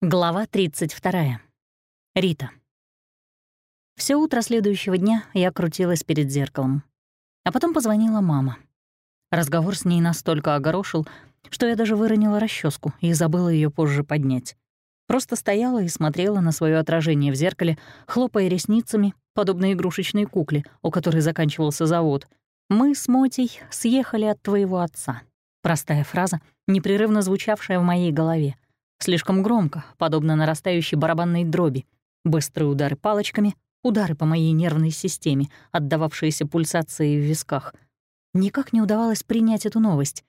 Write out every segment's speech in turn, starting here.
Глава 32. Рита. Все утро следующего дня я крутилась перед зеркалом. А потом позвонила мама. Разговор с ней настолько огорошил, что я даже выронила расческу и забыла ее позже поднять. Просто стояла и смотрела на свое отражение в зеркале, хлопая ресницами, подобно игрушечной кукле, у которой заканчивался завод. «Мы с Мотей съехали от твоего отца». Простая фраза, непрерывно звучавшая в моей голове — Слишком громко, подобно нарастающей барабанной дроби. Быстрые удары палочками, удары по моей нервной системе, отдававшиеся пульсации в висках. Никак не удавалось принять эту новость.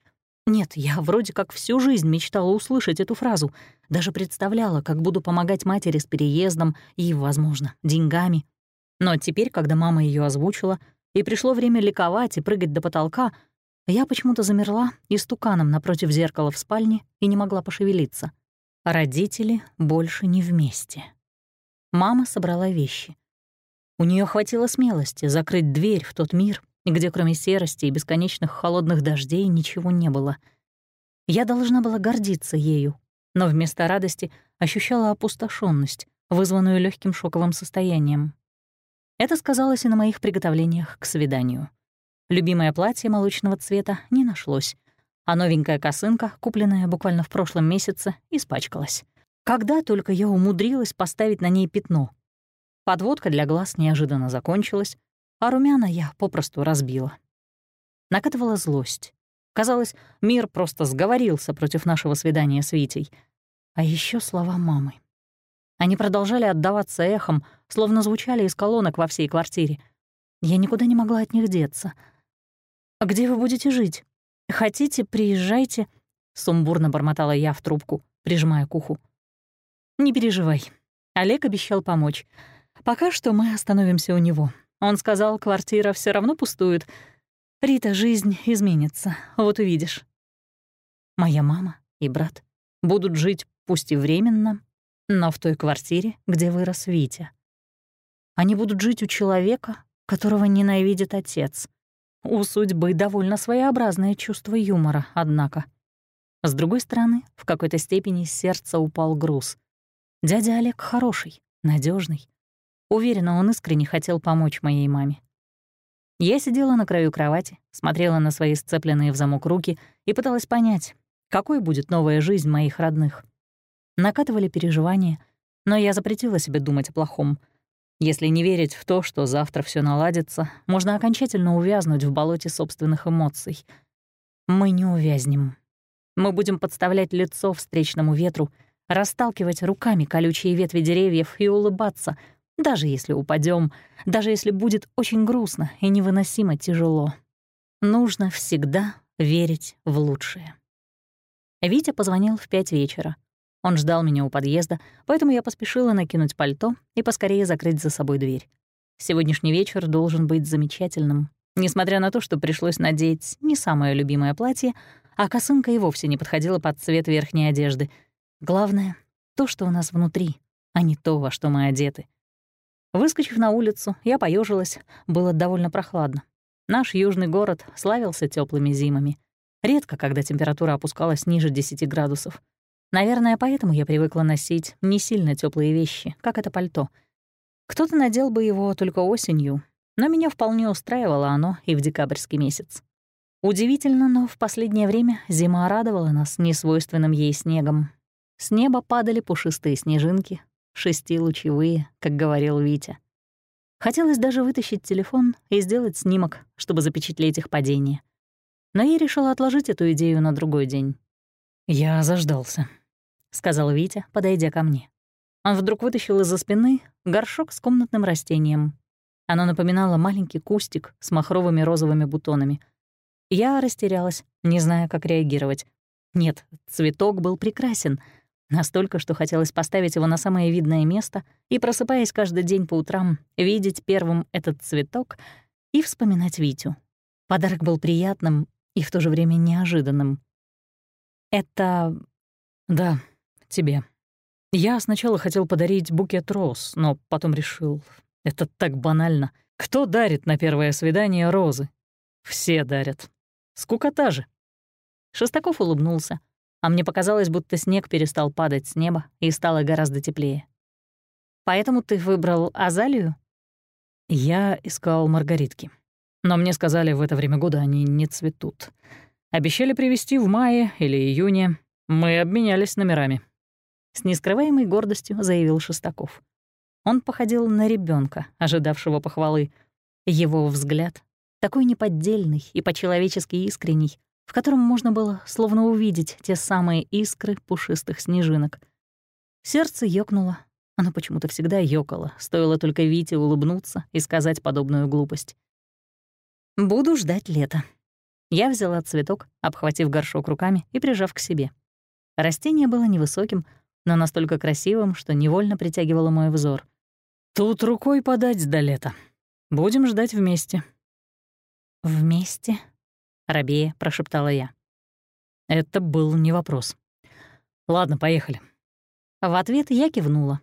Нет, я вроде как всю жизнь мечтала услышать эту фразу, даже представляла, как буду помогать матери с переездом и, возможно, деньгами. Но теперь, когда мама ее озвучила, и пришло время ликовать и прыгать до потолка, я почему-то замерла истуканом напротив зеркала в спальне и не могла пошевелиться. Родители больше не вместе. Мама собрала вещи. У нее хватило смелости закрыть дверь в тот мир, где кроме серости и бесконечных холодных дождей ничего не было. Я должна была гордиться ею, но вместо радости ощущала опустошенность, вызванную легким шоковым состоянием. Это сказалось и на моих приготовлениях к свиданию. Любимое платье молочного цвета не нашлось — а новенькая косынка, купленная буквально в прошлом месяце, испачкалась. Когда только я умудрилась поставить на ней пятно. Подводка для глаз неожиданно закончилась, а румяна я попросту разбила. Накатывала злость. Казалось, мир просто сговорился против нашего свидания с Витей. А еще слова мамы. Они продолжали отдаваться эхом, словно звучали из колонок во всей квартире. Я никуда не могла от них деться. «А где вы будете жить?» «Хотите, приезжайте», — сумбурно бормотала я в трубку, прижимая к уху. «Не переживай. Олег обещал помочь. Пока что мы остановимся у него. Он сказал, квартира все равно пустует. Рита, жизнь изменится, вот увидишь». Моя мама и брат будут жить, пусть и временно, но в той квартире, где вырос Витя. Они будут жить у человека, которого ненавидит отец — у судьбы довольно своеобразное чувство юмора, однако. С другой стороны, в какой-то степени с сердца упал груз. Дядя Олег хороший, надежный. Уверена, он искренне хотел помочь моей маме. Я сидела на краю кровати, смотрела на свои сцепленные в замок руки и пыталась понять, какой будет новая жизнь моих родных. Накатывали переживания, но я запретила себе думать о плохом — если не верить в то, что завтра все наладится, можно окончательно увязнуть в болоте собственных эмоций. Мы не увязнем. Мы будем подставлять лицо встречному ветру, расталкивать руками колючие ветви деревьев и улыбаться, даже если упадем, даже если будет очень грустно и невыносимо тяжело. Нужно всегда верить в лучшее. Витя позвонил в пять вечера. Он ждал меня у подъезда, поэтому я поспешила накинуть пальто и поскорее закрыть за собой дверь. Сегодняшний вечер должен быть замечательным, несмотря на то, что пришлось надеть не самое любимое платье, а косынка и вовсе не подходила под цвет верхней одежды. Главное — то, что у нас внутри, а не то, во что мы одеты. Выскочив на улицу, я поежилась, было довольно прохладно. Наш южный город славился теплыми зимами. Редко, когда температура опускалась ниже 10 градусов. Наверное, поэтому я привыкла носить не сильно теплые вещи, как это пальто. Кто-то надел бы его только осенью, но меня вполне устраивало оно и в декабрьский месяц. Удивительно, но в последнее время зима радовала нас несвойственным ей снегом. С неба падали пушистые снежинки, шестилучевые, как говорил Витя. Хотелось даже вытащить телефон и сделать снимок, чтобы запечатлеть их падение. Но я решила отложить эту идею на другой день. Я заждался. — сказал Витя, подойдя ко мне. Он вдруг вытащил из-за спины горшок с комнатным растением. Оно напоминало маленький кустик с махровыми розовыми бутонами. Я растерялась, не зная, как реагировать. Нет, цветок был прекрасен, настолько, что хотелось поставить его на самое видное место и, просыпаясь каждый день по утрам, видеть первым этот цветок и вспоминать Витю. Подарок был приятным и в то же время неожиданным. «Это... да, тебе. Я сначала хотел подарить букет роз, но потом решил, это так банально. Кто дарит на первое свидание розы? Все дарят. Скукота же. Шестаков улыбнулся. а мне показалось, будто снег перестал падать с неба и стало гораздо теплее. «Поэтому ты выбрал азалию?» Я искал маргаритки. Но мне сказали, в это время года они не цветут. Обещали привезти в мае или июне. Мы обменялись номерами. С нескрываемой гордостью заявил Шестаков. Он походил на ребенка, ожидавшего похвалы. Его взгляд, такой неподдельный и по-человечески искренний, в котором можно было словно увидеть те самые искры пушистых снежинок. Сердце ёкнуло. Оно почему-то всегда ёкало, стоило только Вите улыбнуться и сказать подобную глупость. «Буду ждать лета». Я взяла цветок, обхватив горшок руками и прижав к себе. Растение было невысоким, но настолько красивым, что невольно притягивало мой взор. «Тут рукой подать до лета. Будем ждать вместе». «Вместе?» рабея прошептала я. Это был не вопрос. Ладно, поехали. В ответ я кивнула.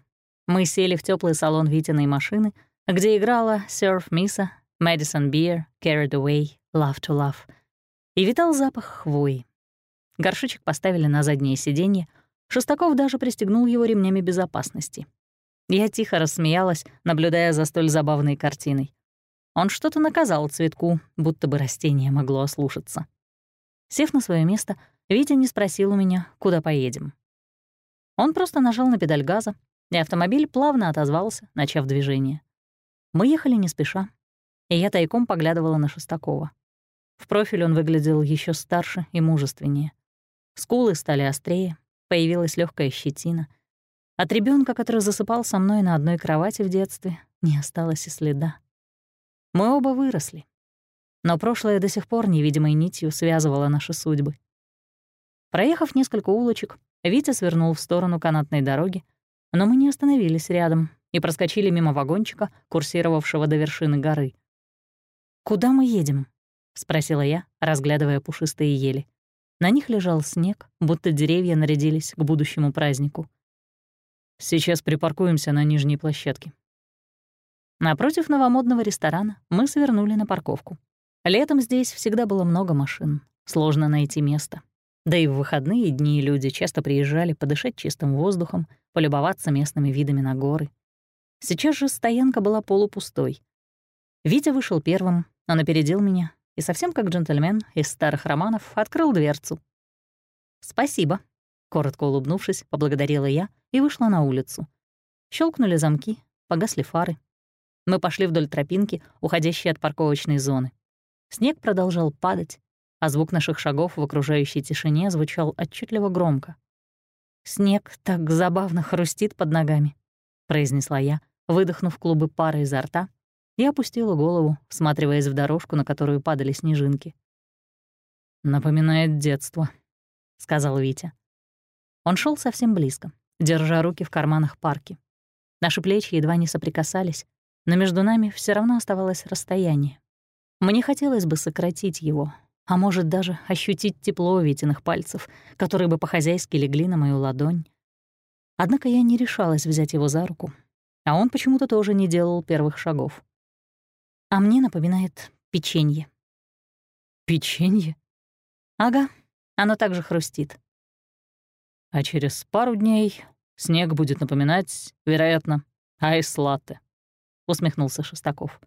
Мы сели в теплый салон Витиной машины, где играла Surf Misa, Madison Beer, Carried Away, Love to Love. И витал запах хвои. Горшочек поставили на заднее сиденье, Шестаков даже пристегнул его ремнями безопасности. Я тихо рассмеялась, наблюдая за столь забавной картиной. Он что-то наказал цветку, будто бы растение могло ослушаться. Сев на свое место, Витя не спросил у меня, куда поедем. Он просто нажал на педаль газа, и автомобиль плавно отозвался, начав движение. Мы ехали не спеша, и я тайком поглядывала на Шестакова. В профиль он выглядел еще старше и мужественнее. Скулы стали острее, появилась легкая щетина. От ребенка, который засыпал со мной на одной кровати в детстве, не осталось и следа. Мы оба выросли. Но прошлое до сих пор невидимой нитью связывало наши судьбы. Проехав несколько улочек, Витя свернул в сторону канатной дороги, но мы не остановились рядом и проскочили мимо вагончика, курсировавшего до вершины горы. «Куда мы едем?» — спросила я, разглядывая пушистые ели. На них лежал снег, будто деревья нарядились к будущему празднику. «Сейчас припаркуемся на нижней площадке», Напротив новомодного ресторана мы свернули на парковку. Летом здесь всегда было много машин, сложно найти место. Да и в выходные дни люди часто приезжали подышать чистым воздухом, полюбоваться местными видами на горы. Сейчас же стоянка была полупустой. Витя вышел первым, он опередил меня и совсем как джентльмен из старых романов открыл дверцу. «Спасибо», — коротко улыбнувшись, поблагодарила я и вышла на улицу. Щелкнули замки, погасли фары. Мы пошли вдоль тропинки, уходящей от парковочной зоны. Снег продолжал падать, а звук наших шагов в окружающей тишине звучал отчетливо громко. «Снег так забавно хрустит под ногами», — произнесла я, выдохнув клубы пара изо рта, и опустила голову, всматриваясь в дорожку, на которую падали снежинки. «Напоминает детство», — сказал Витя. Он шел совсем близко, держа руки в карманах парки. Наши плечи едва не соприкасались, но между нами все равно оставалось расстояние. Мне хотелось бы сократить его, а может даже ощутить тепло Витиных пальцев, которые бы по-хозяйски легли на мою ладонь. Однако я не решалась взять его за руку, а он почему-то тоже не делал первых шагов. А мне напоминает печенье. Печенье? Ага, оно также хрустит. А через пару дней снег будет напоминать, вероятно, айс-латте. — усмехнулся Шестаков.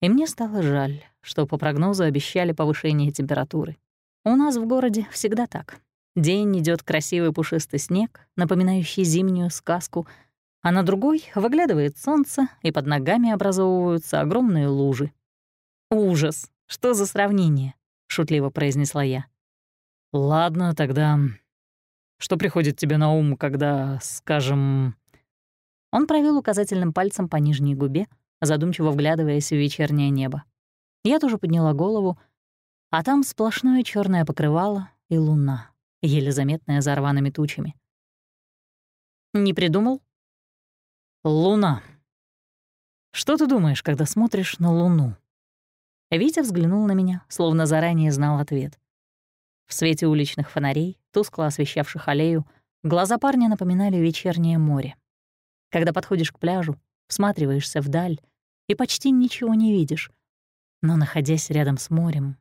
И мне стало жаль, что по прогнозу обещали повышение температуры. У нас в городе всегда так. День идет красивый пушистый снег, напоминающий зимнюю сказку, а на другой выглядывает солнце, и под ногами образовываются огромные лужи. «Ужас! Что за сравнение?» — шутливо произнесла я. «Ладно, тогда что приходит тебе на ум, когда, скажем, он провел указательным пальцем по нижней губе, задумчиво вглядываясь в вечернее небо. Я тоже подняла голову, а там сплошное черное покрывало и луна, еле заметная за рваными тучами. «Не придумал?» «Луна. Что ты думаешь, когда смотришь на луну?» Витя взглянул на меня, словно заранее знал ответ. В свете уличных фонарей, тускло освещавших аллею, глаза парня напоминали вечернее море когда подходишь к пляжу, всматриваешься вдаль и почти ничего не видишь. Но, находясь рядом с морем,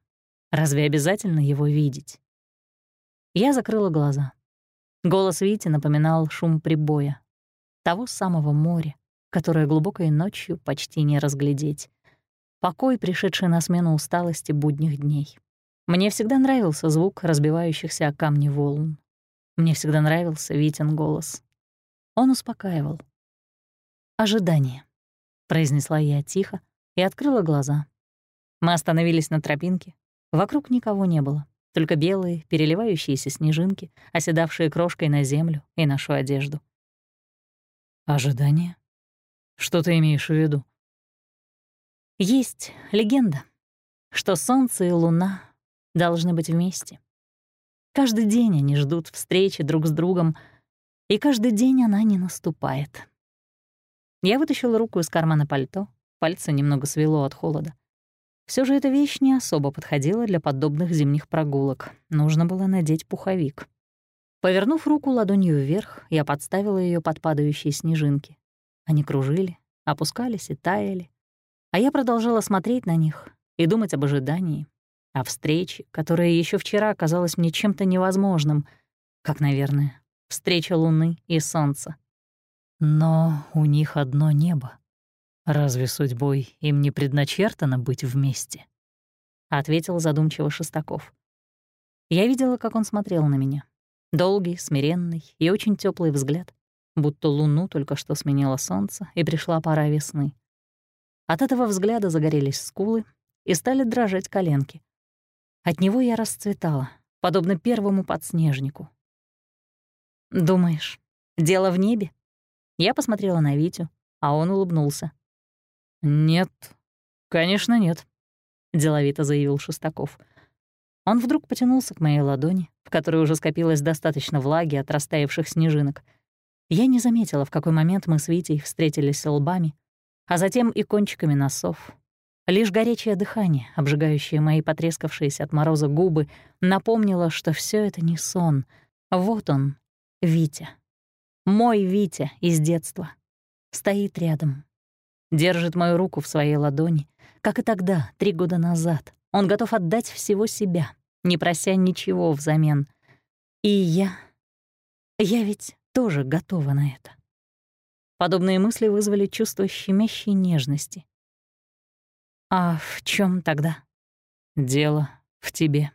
разве обязательно его видеть? Я закрыла глаза. Голос Вити напоминал шум прибоя. Того самого моря, которое глубокой ночью почти не разглядеть. Покой, пришедший на смену усталости будних дней. Мне всегда нравился звук разбивающихся о камни волн. Мне всегда нравился Витин голос. Он успокаивал. «Ожидание», — произнесла я тихо и открыла глаза. Мы остановились на тропинке. Вокруг никого не было, только белые, переливающиеся снежинки, оседавшие крошкой на землю и нашу одежду. «Ожидание? Что ты имеешь в виду?» Есть легенда, что солнце и луна должны быть вместе. Каждый день они ждут встречи друг с другом, и каждый день она не наступает. Я вытащила руку из кармана пальто, пальцы немного свело от холода. Все же эта вещь не особо подходила для подобных зимних прогулок. Нужно было надеть пуховик. Повернув руку ладонью вверх, я подставила ее под падающие снежинки. Они кружили, опускались и таяли, а я продолжала смотреть на них и думать об ожидании, о встрече, которая еще вчера казалась мне чем-то невозможным, как, наверное, встреча Луны и Солнца. Но у них одно небо. Разве судьбой им не предначертано быть вместе? Ответил задумчиво Шестаков. Я видела, как он смотрел на меня. Долгий, смиренный и очень теплый взгляд, будто луну только что сменило солнце, и пришла пора весны. От этого взгляда загорелись скулы и стали дрожать коленки. От него я расцветала, подобно первому подснежнику. «Думаешь, дело в небе?» Я посмотрела на Витю, а он улыбнулся. «Нет, конечно, нет», — деловито заявил Шестаков. Он вдруг потянулся к моей ладони, в которой уже скопилось достаточно влаги от растаявших снежинок. Я не заметила, в какой момент мы с Витей встретились лбами, а затем и кончиками носов. Лишь горячее дыхание, обжигающее мои потрескавшиеся от мороза губы, напомнило, что все это не сон. Вот он, Витя. Мой Витя из детства. Стоит рядом. Держит мою руку в своей ладони, как и тогда, три года назад. Он готов отдать всего себя, не прося ничего взамен. И я... Я ведь тоже готова на это. Подобные мысли вызвали чувство щемящей нежности. «А в чем тогда?» «Дело в тебе»,